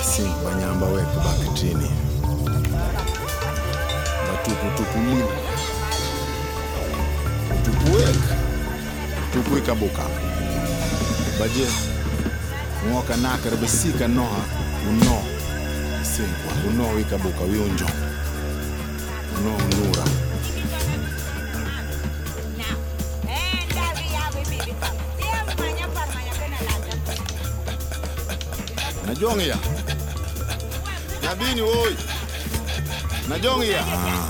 asingubanyamba wethu baphithini batukutukulile tukuweka tukuikabuka baje. Ng'oka nakere besika noha. Uno. Sinkwa uno wikabuka wiunjo uno unura najong ya. Nyabini woi ya. Ah.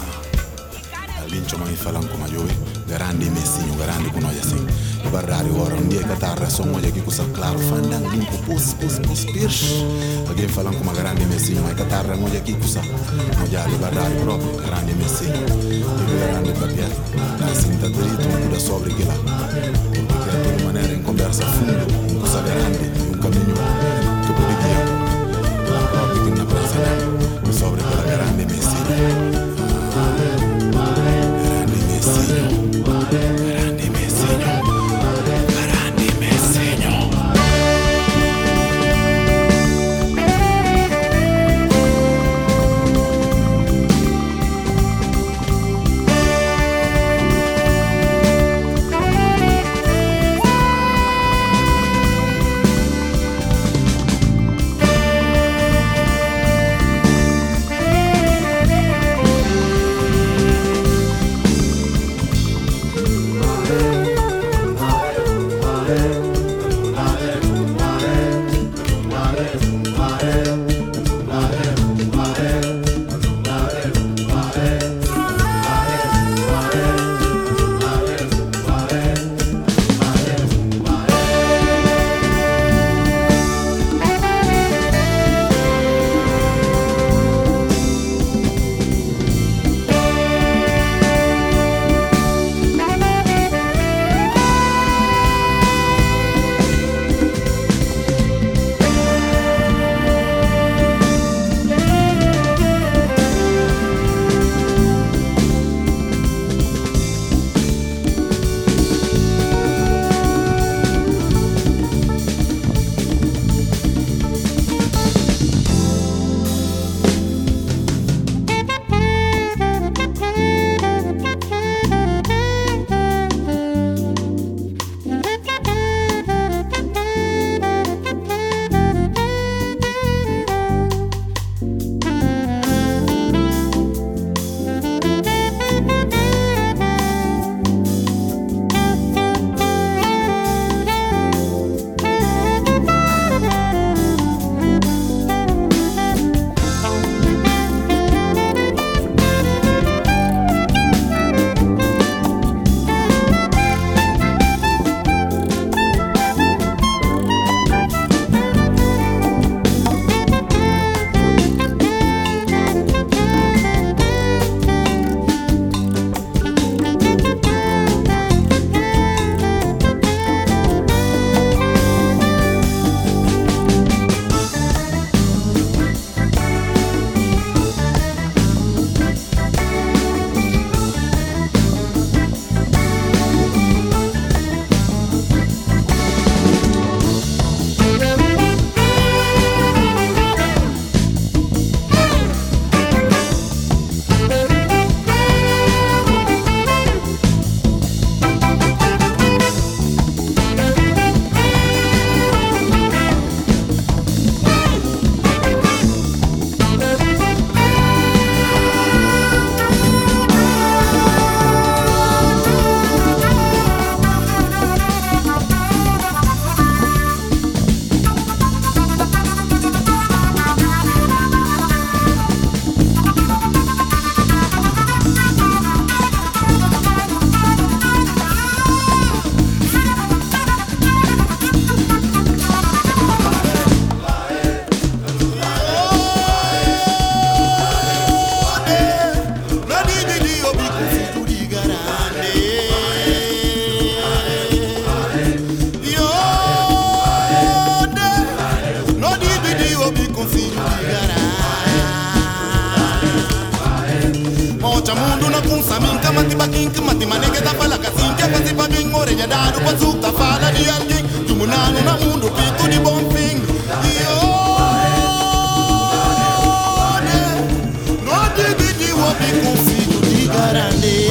alincho ma falang ko majowe garande mesinyo garande kuno ya sing barrari woro ndie katarra songo ya kikusa claro fandang limpo pus pus pus pirsh. Agem falang ko garande mesinyo ma katarra ngoja kikusa. Ngoja ali barrari proprio garande mesinyo e garande papia la sinta drito da sobre che la perché tu rimanere in conversa fundo in cosa grande un cammino Cha mundu na kunsa minka mati bakinka mati maneke tapala kasinka kasi babing more ya daru pasuk tafala di alging tumunanu na mundu pitu di bomping. Yo. No di di di wapi di garande.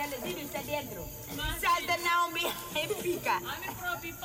Marcelo Ciro y Saliendro. Sal de Naomi épica. A mi propio.